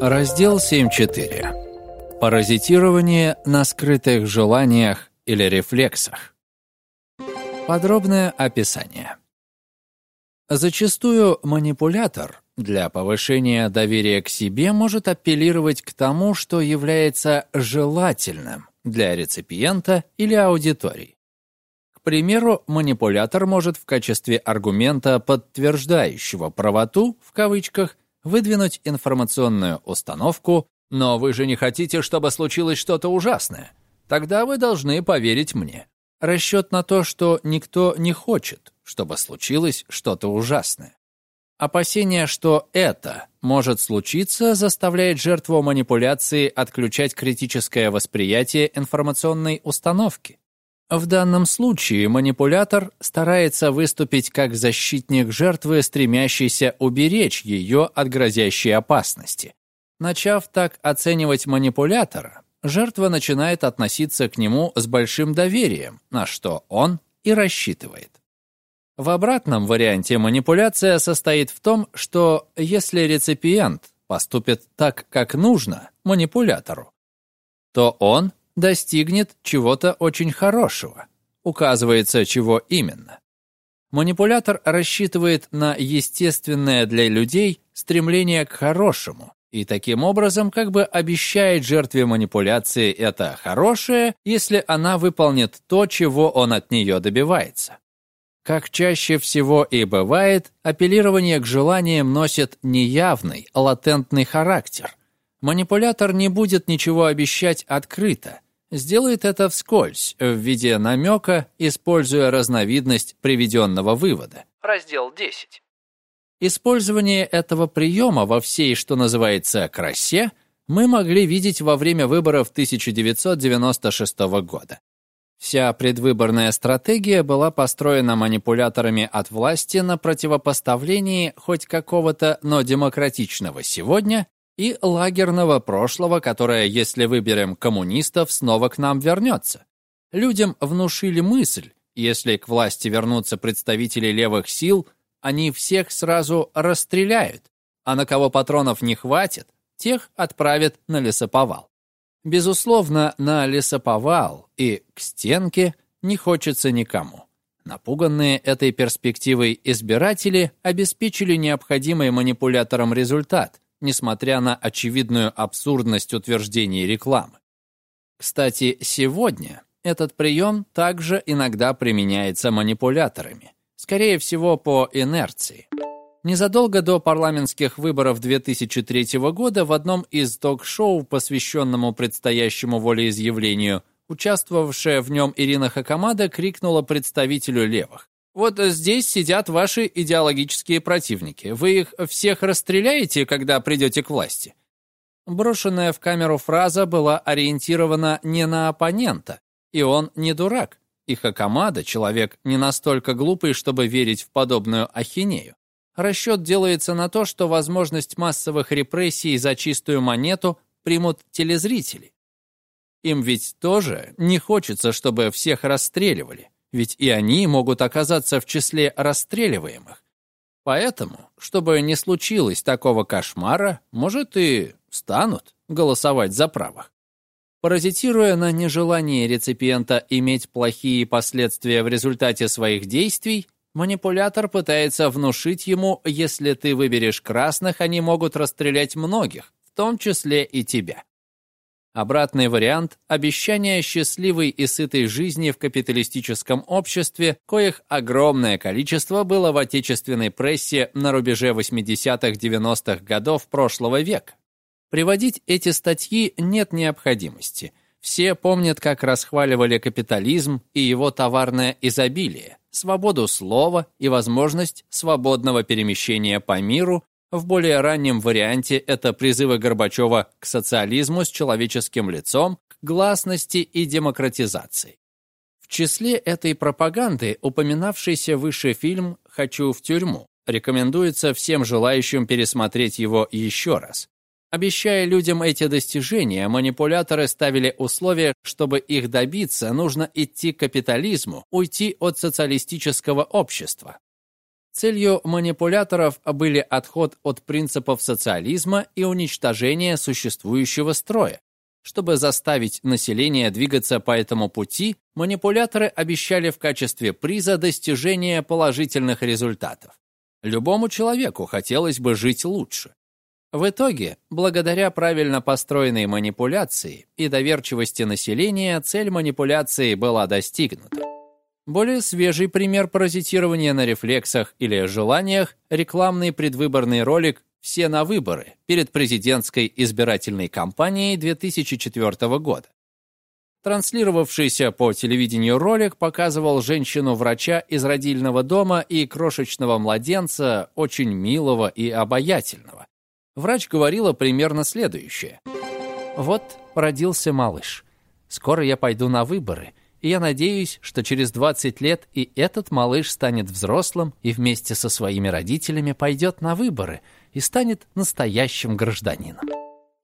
Раздел 7.4. Паразитирование на скрытых желаниях или рефлексах. Подробное описание. Зачастую манипулятор для повышения доверия к себе может апеллировать к тому, что является желательным для реципиента или аудитории. К примеру, манипулятор может в качестве аргумента, подтверждающего правоту, в кавычках, выдвинуть информационную установку, но вы же не хотите, чтобы случилось что-то ужасное. Тогда вы должны поверить мне. Расчет на то, что никто не хочет, чтобы случилось что-то ужасное. Опасение, что это может случиться, заставляет жертву манипуляции отключать критическое восприятие информационной установки. В данном случае манипулятор старается выступить как защитник жертвы, стремящийся уберечь ее от грозящей опасности. Начав так оценивать манипулятора, жертва начинает относиться к нему с большим доверием, на что он и рассчитывает. В обратном варианте манипуляция состоит в том, что если реципиент поступит так, как нужно манипулятору, то он достигнет чего-то очень хорошего. Указывается, чего именно. Манипулятор рассчитывает на естественное для людей стремление к хорошему и таким образом как бы обещает жертве манипуляции это хорошее, если она выполнит то, чего он от нее добивается. Как чаще всего и бывает, апеллирование к желаниям носит неявный, латентный характер. Манипулятор не будет ничего обещать открыто, сделает это вскользь, в виде намека, используя разновидность приведенного вывода. Раздел 10. Использование этого приема во всей, что называется, красе, мы могли видеть во время выборов 1996 года. Вся предвыборная стратегия была построена манипуляторами от власти на противопоставлении хоть какого-то, но демократичного сегодня и лагерного прошлого, которое, если выберем коммунистов, снова к нам вернется. Людям внушили мысль, если к власти вернутся представители левых сил, они всех сразу расстреляют, а на кого патронов не хватит, тех отправят на лесоповал. Безусловно, на лесоповал и к стенке не хочется никому. Напуганные этой перспективой избиратели обеспечили необходимый манипуляторам результат, несмотря на очевидную абсурдность утверждений рекламы. Кстати, сегодня этот прием также иногда применяется манипуляторами, скорее всего, по инерции. Незадолго до парламентских выборов 2003 года в одном из ток-шоу, посвященному предстоящему волеизъявлению, участвовавшая в нем Ирина Хакамада крикнула представителю левых. Вот здесь сидят ваши идеологические противники. Вы их всех расстреляете, когда придете к власти?» Брошенная в камеру фраза была ориентирована не на оппонента, и он не дурак. И Хакамада — человек не настолько глупый, чтобы верить в подобную ахинею. Расчет делается на то, что возможность массовых репрессий за чистую монету примут телезрители. Им ведь тоже не хочется, чтобы всех расстреливали ведь и они могут оказаться в числе расстреливаемых. Поэтому, чтобы не случилось такого кошмара, может и станут голосовать за правых. Паразитируя на нежелании реципиента иметь плохие последствия в результате своих действий, манипулятор пытается внушить ему, если ты выберешь красных, они могут расстрелять многих, в том числе и тебя. Обратный вариант – обещание счастливой и сытой жизни в капиталистическом обществе, коих огромное количество было в отечественной прессе на рубеже 80-х-90-х годов прошлого века. Приводить эти статьи нет необходимости. Все помнят, как расхваливали капитализм и его товарное изобилие, свободу слова и возможность свободного перемещения по миру в более раннем варианте это призывы Горбачева к социализму с человеческим лицом, к гласности и демократизации. В числе этой пропаганды упоминавшийся выше фильм «Хочу в тюрьму» рекомендуется всем желающим пересмотреть его еще раз. Обещая людям эти достижения, манипуляторы ставили условие, чтобы их добиться, нужно идти к капитализму, уйти от социалистического общества. Целью манипуляторов были отход от принципов социализма и уничтожение существующего строя. Чтобы заставить население двигаться по этому пути, манипуляторы обещали в качестве приза достижение положительных результатов. Любому человеку хотелось бы жить лучше. В итоге, благодаря правильно построенной манипуляции и доверчивости населения, цель манипуляции была достигнута. Более свежий пример паразитирования на рефлексах или желаниях – рекламный предвыборный ролик «Все на выборы» перед президентской избирательной кампанией 2004 года. Транслировавшийся по телевидению ролик показывал женщину-врача из родильного дома и крошечного младенца, очень милого и обаятельного. Врач говорила примерно следующее. «Вот родился малыш. Скоро я пойду на выборы, и я надеюсь, что через 20 лет и этот малыш станет взрослым и вместе со своими родителями пойдет на выборы и станет настоящим гражданином.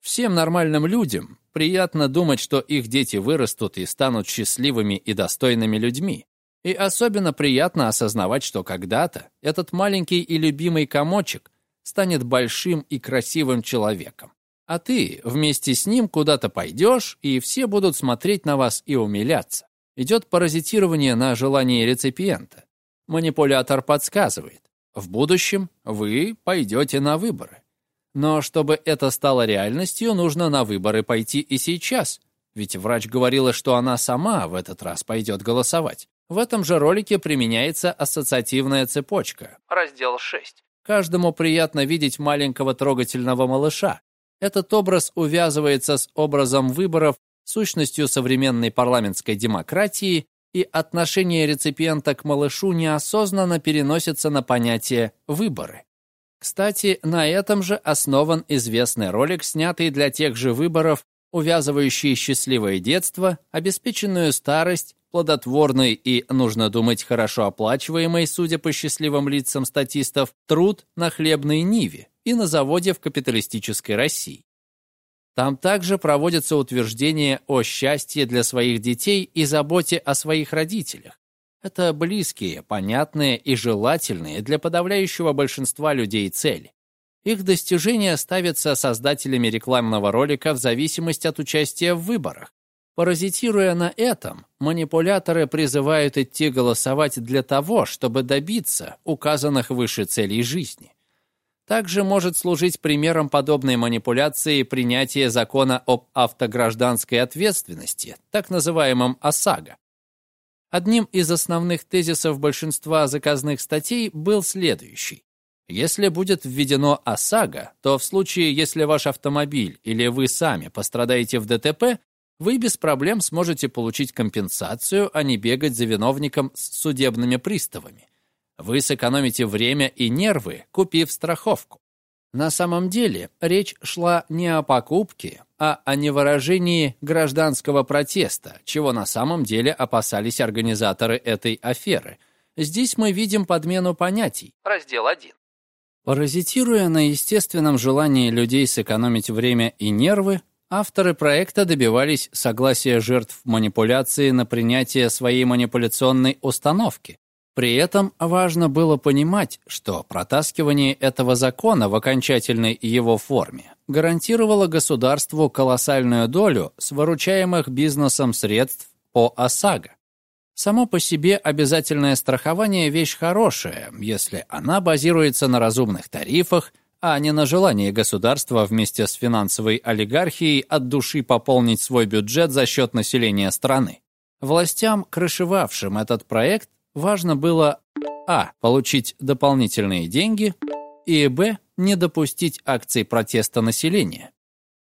Всем нормальным людям приятно думать, что их дети вырастут и станут счастливыми и достойными людьми. И особенно приятно осознавать, что когда-то этот маленький и любимый комочек станет большим и красивым человеком. А ты вместе с ним куда-то пойдешь, и все будут смотреть на вас и умиляться идет паразитирование на желании реципиента. Манипулятор подсказывает, в будущем вы пойдете на выборы. Но чтобы это стало реальностью, нужно на выборы пойти и сейчас, ведь врач говорила, что она сама в этот раз пойдет голосовать. В этом же ролике применяется ассоциативная цепочка. Раздел 6. Каждому приятно видеть маленького трогательного малыша. Этот образ увязывается с образом выборов сущностью современной парламентской демократии, и отношение реципиента к малышу неосознанно переносится на понятие «выборы». Кстати, на этом же основан известный ролик, снятый для тех же выборов, увязывающий счастливое детство, обеспеченную старость, плодотворный и, нужно думать, хорошо оплачиваемый, судя по счастливым лицам статистов, труд на хлебной ниве и на заводе в капиталистической России. Там также проводятся утверждения о счастье для своих детей и заботе о своих родителях. Это близкие, понятные и желательные для подавляющего большинства людей цели. Их достижения ставятся создателями рекламного ролика в зависимости от участия в выборах. Паразитируя на этом, манипуляторы призывают идти голосовать для того, чтобы добиться указанных выше целей жизни также может служить примером подобной манипуляции принятие закона об автогражданской ответственности, так называемом ОСАГО. Одним из основных тезисов большинства заказных статей был следующий. Если будет введено ОСАГО, то в случае, если ваш автомобиль или вы сами пострадаете в ДТП, вы без проблем сможете получить компенсацию, а не бегать за виновником с судебными приставами. Вы сэкономите время и нервы, купив страховку. На самом деле речь шла не о покупке, а о невыражении гражданского протеста, чего на самом деле опасались организаторы этой аферы. Здесь мы видим подмену понятий. Раздел 1. Паразитируя на естественном желании людей сэкономить время и нервы, авторы проекта добивались согласия жертв манипуляции на принятие своей манипуляционной установки, при этом важно было понимать, что протаскивание этого закона в окончательной его форме гарантировало государству колоссальную долю с выручаемых бизнесом средств по ОСАГО. Само по себе обязательное страхование – вещь хорошая, если она базируется на разумных тарифах, а не на желании государства вместе с финансовой олигархией от души пополнить свой бюджет за счет населения страны. Властям, крышевавшим этот проект, важно было а. получить дополнительные деньги и б. не допустить акций протеста населения.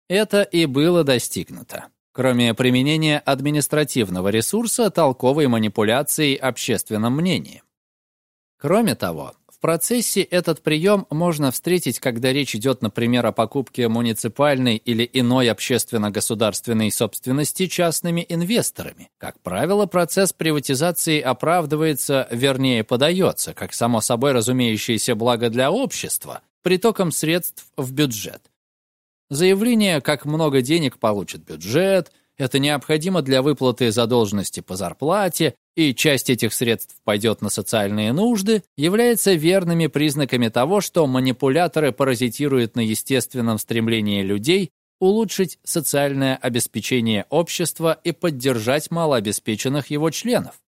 Это и было достигнуто. Кроме применения административного ресурса, толковой манипуляции общественным мнением. Кроме того, в процессе этот прием можно встретить, когда речь идет, например, о покупке муниципальной или иной общественно-государственной собственности частными инвесторами. Как правило, процесс приватизации оправдывается, вернее, подается, как само собой разумеющееся благо для общества, притоком средств в бюджет. Заявление, как много денег получит бюджет, это необходимо для выплаты задолженности по зарплате и часть этих средств пойдет на социальные нужды, является верными признаками того, что манипуляторы паразитируют на естественном стремлении людей улучшить социальное обеспечение общества и поддержать малообеспеченных его членов.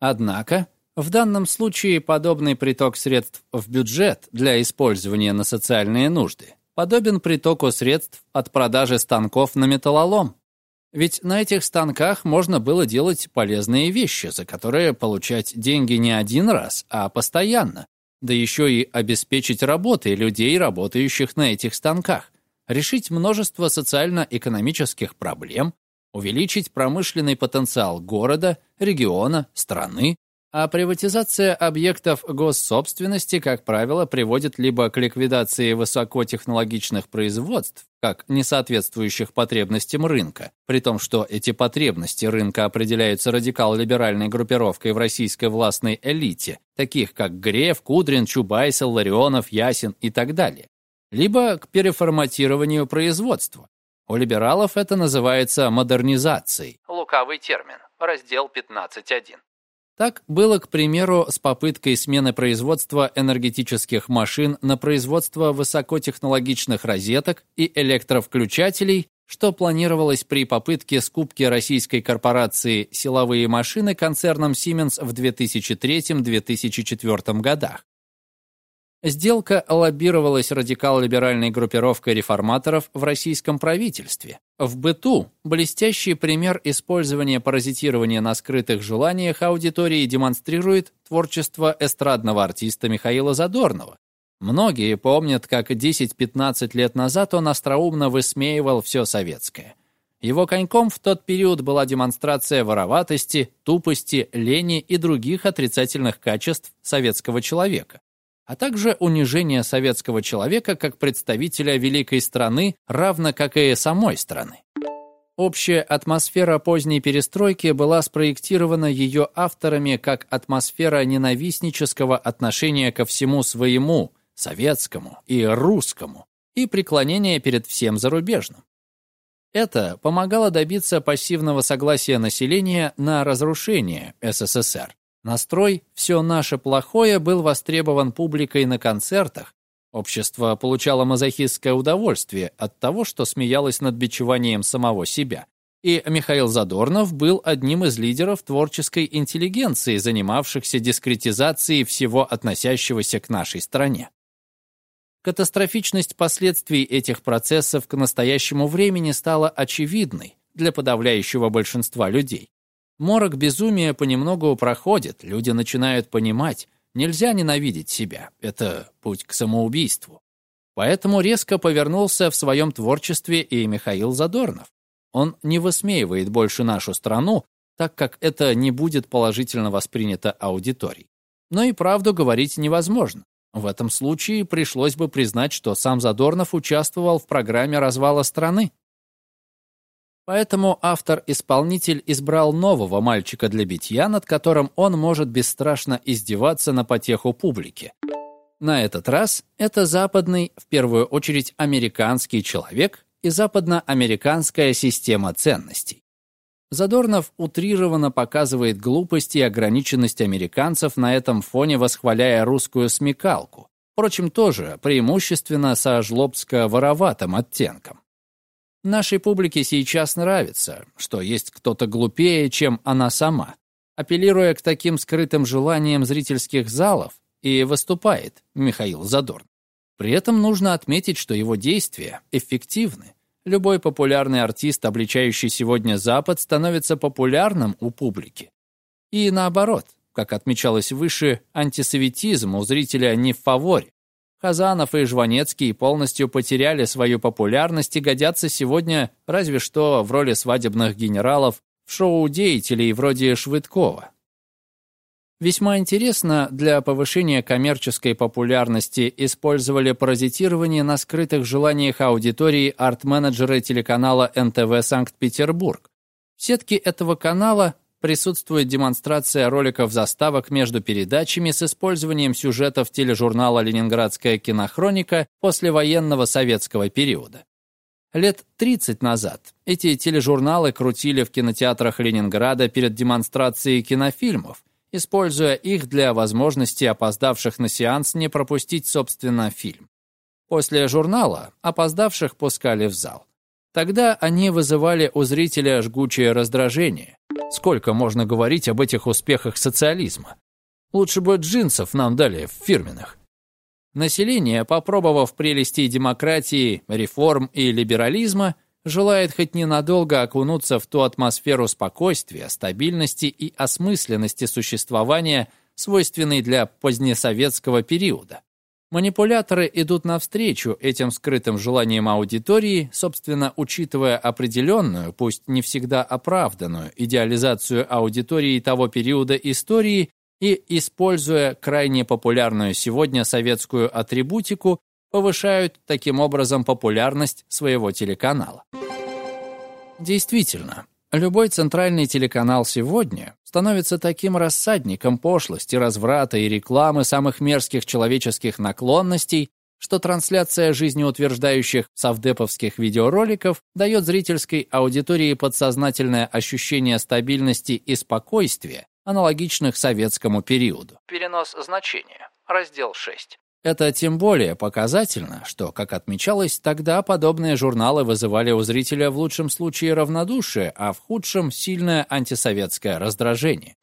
Однако, в данном случае подобный приток средств в бюджет для использования на социальные нужды подобен притоку средств от продажи станков на металлолом. Ведь на этих станках можно было делать полезные вещи, за которые получать деньги не один раз, а постоянно, да еще и обеспечить работой людей, работающих на этих станках. Решить множество социально-экономических проблем, увеличить промышленный потенциал города, региона, страны, а приватизация объектов госсобственности, как правило, приводит либо к ликвидации высокотехнологичных производств, как не соответствующих потребностям рынка, при том, что эти потребности рынка определяются радикал-либеральной группировкой в российской властной элите, таких как Греф, Кудрин, Чубайс, Ларионов, Ясин и так далее либо к переформатированию производства. У либералов это называется модернизацией. Лукавый термин. Раздел 15.1. Так было, к примеру, с попыткой смены производства энергетических машин на производство высокотехнологичных розеток и электровключателей, что планировалось при попытке скупки российской корпорации «Силовые машины» концерном Siemens в 2003-2004 годах. Сделка лоббировалась радикал-либеральной группировкой реформаторов в российском правительстве. В быту блестящий пример использования паразитирования на скрытых желаниях аудитории демонстрирует творчество эстрадного артиста Михаила Задорнова. Многие помнят, как 10-15 лет назад он остроумно высмеивал все советское. Его коньком в тот период была демонстрация вороватости, тупости, лени и других отрицательных качеств советского человека а также унижение советского человека как представителя великой страны, равно как и самой страны. Общая атмосфера поздней перестройки была спроектирована ее авторами как атмосфера ненавистнического отношения ко всему своему, советскому и русскому, и преклонения перед всем зарубежным. Это помогало добиться пассивного согласия населения на разрушение СССР. Настрой «все наше плохое» был востребован публикой на концертах. Общество получало мазохистское удовольствие от того, что смеялось над бичеванием самого себя. И Михаил Задорнов был одним из лидеров творческой интеллигенции, занимавшихся дискретизацией всего относящегося к нашей стране. Катастрофичность последствий этих процессов к настоящему времени стала очевидной для подавляющего большинства людей. Морок безумия понемногу проходит, люди начинают понимать, нельзя ненавидеть себя, это путь к самоубийству. Поэтому резко повернулся в своем творчестве и Михаил Задорнов. Он не высмеивает больше нашу страну, так как это не будет положительно воспринято аудиторией. Но и правду говорить невозможно. В этом случае пришлось бы признать, что сам Задорнов участвовал в программе развала страны. Поэтому автор-исполнитель избрал нового мальчика для битья, над которым он может бесстрашно издеваться на потеху публики. На этот раз это западный, в первую очередь американский человек и западноамериканская система ценностей. Задорнов утрированно показывает глупость и ограниченность американцев на этом фоне, восхваляя русскую смекалку, впрочем, тоже преимущественно со жлобско-вороватым оттенком. Нашей публике сейчас нравится, что есть кто-то глупее, чем она сама. Апеллируя к таким скрытым желаниям зрительских залов, и выступает Михаил Задорн. При этом нужно отметить, что его действия эффективны. Любой популярный артист, обличающий сегодня Запад, становится популярным у публики. И наоборот, как отмечалось выше, антисоветизм у зрителя не в фаворе. Казанов и Жванецкий полностью потеряли свою популярность и годятся сегодня разве что в роли свадебных генералов в шоу деятелей вроде Швыдкова. Весьма интересно, для повышения коммерческой популярности использовали паразитирование на скрытых желаниях аудитории арт-менеджеры телеканала НТВ Санкт-Петербург. В сетке этого канала присутствует демонстрация роликов заставок между передачами с использованием сюжетов тележурнала «Ленинградская кинохроника» послевоенного советского периода. Лет 30 назад эти тележурналы крутили в кинотеатрах Ленинграда перед демонстрацией кинофильмов, используя их для возможности опоздавших на сеанс не пропустить, собственно, фильм. После журнала опоздавших пускали в зал. Тогда они вызывали у зрителя жгучее раздражение. Сколько можно говорить об этих успехах социализма? Лучше бы джинсов нам дали в фирменных. Население, попробовав прелести демократии, реформ и либерализма, желает хоть ненадолго окунуться в ту атмосферу спокойствия, стабильности и осмысленности существования, свойственной для позднесоветского периода. Манипуляторы идут навстречу этим скрытым желаниям аудитории, собственно, учитывая определенную, пусть не всегда оправданную, идеализацию аудитории того периода истории и, используя крайне популярную сегодня советскую атрибутику, повышают таким образом популярность своего телеканала. Действительно, Любой центральный телеканал сегодня становится таким рассадником пошлости, разврата и рекламы самых мерзких человеческих наклонностей, что трансляция жизнеутверждающих совдеповских видеороликов дает зрительской аудитории подсознательное ощущение стабильности и спокойствия, аналогичных советскому периоду. Перенос значения. Раздел 6. Это тем более показательно, что, как отмечалось, тогда подобные журналы вызывали у зрителя в лучшем случае равнодушие, а в худшем – сильное антисоветское раздражение.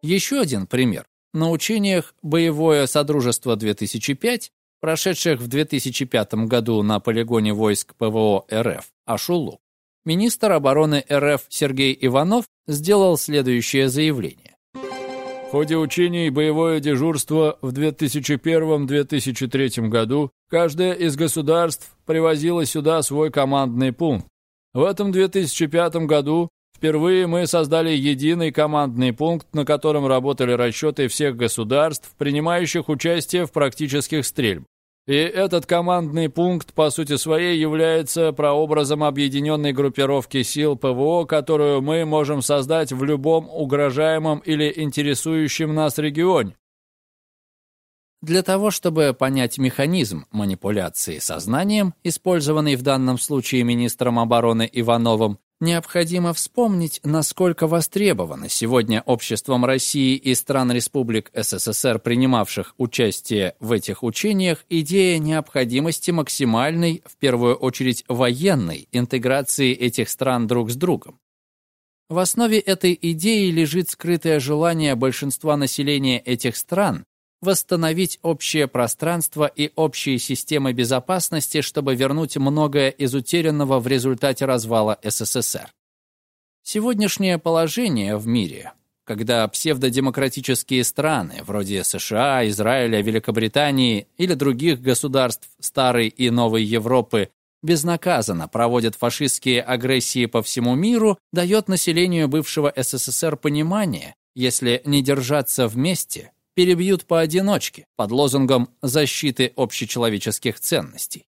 Еще один пример. На учениях «Боевое Содружество-2005», прошедших в 2005 году на полигоне войск ПВО РФ Ашулу, министр обороны РФ Сергей Иванов сделал следующее заявление. В ходе учений «Боевое дежурство» в 2001-2003 году каждое из государств привозило сюда свой командный пункт. В этом 2005 году впервые мы создали единый командный пункт, на котором работали расчеты всех государств, принимающих участие в практических стрельбах. И этот командный пункт, по сути своей, является прообразом объединенной группировки сил ПВО, которую мы можем создать в любом угрожаемом или интересующем нас регионе. Для того, чтобы понять механизм манипуляции сознанием, использованный в данном случае министром обороны Ивановым, Необходимо вспомнить, насколько востребована сегодня обществом России и стран республик СССР, принимавших участие в этих учениях, идея необходимости максимальной, в первую очередь военной, интеграции этих стран друг с другом. В основе этой идеи лежит скрытое желание большинства населения этих стран восстановить общее пространство и общие системы безопасности, чтобы вернуть многое из утерянного в результате развала СССР. Сегодняшнее положение в мире, когда псевдодемократические страны, вроде США, Израиля, Великобритании или других государств Старой и Новой Европы, безнаказанно проводят фашистские агрессии по всему миру, дает населению бывшего СССР понимание, если не держаться вместе, перебьют поодиночке под лозунгом защиты общечеловеческих ценностей.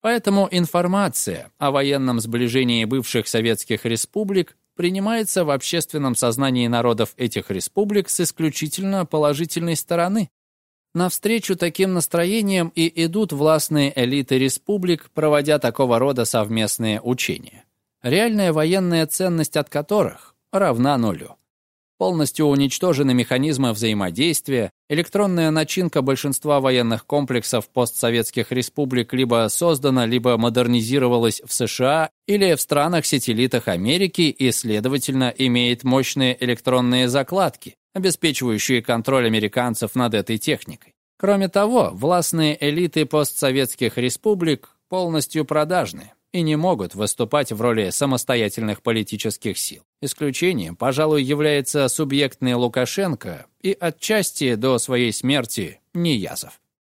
Поэтому информация о военном сближении бывших советских республик принимается в общественном сознании народов этих республик с исключительно положительной стороны. Навстречу таким настроениям и идут властные элиты республик, проводя такого рода совместные учения, реальная военная ценность от которых равна нулю. Полностью уничтожены механизмы взаимодействия, электронная начинка большинства военных комплексов постсоветских республик либо создана, либо модернизировалась в США или в странах-сателлитах Америки и, следовательно, имеет мощные электронные закладки, обеспечивающие контроль американцев над этой техникой. Кроме того, властные элиты постсоветских республик полностью продажны, и не могут выступать в роли самостоятельных политических сил. Исключением, пожалуй, является субъектный Лукашенко и отчасти до своей смерти Ниязов.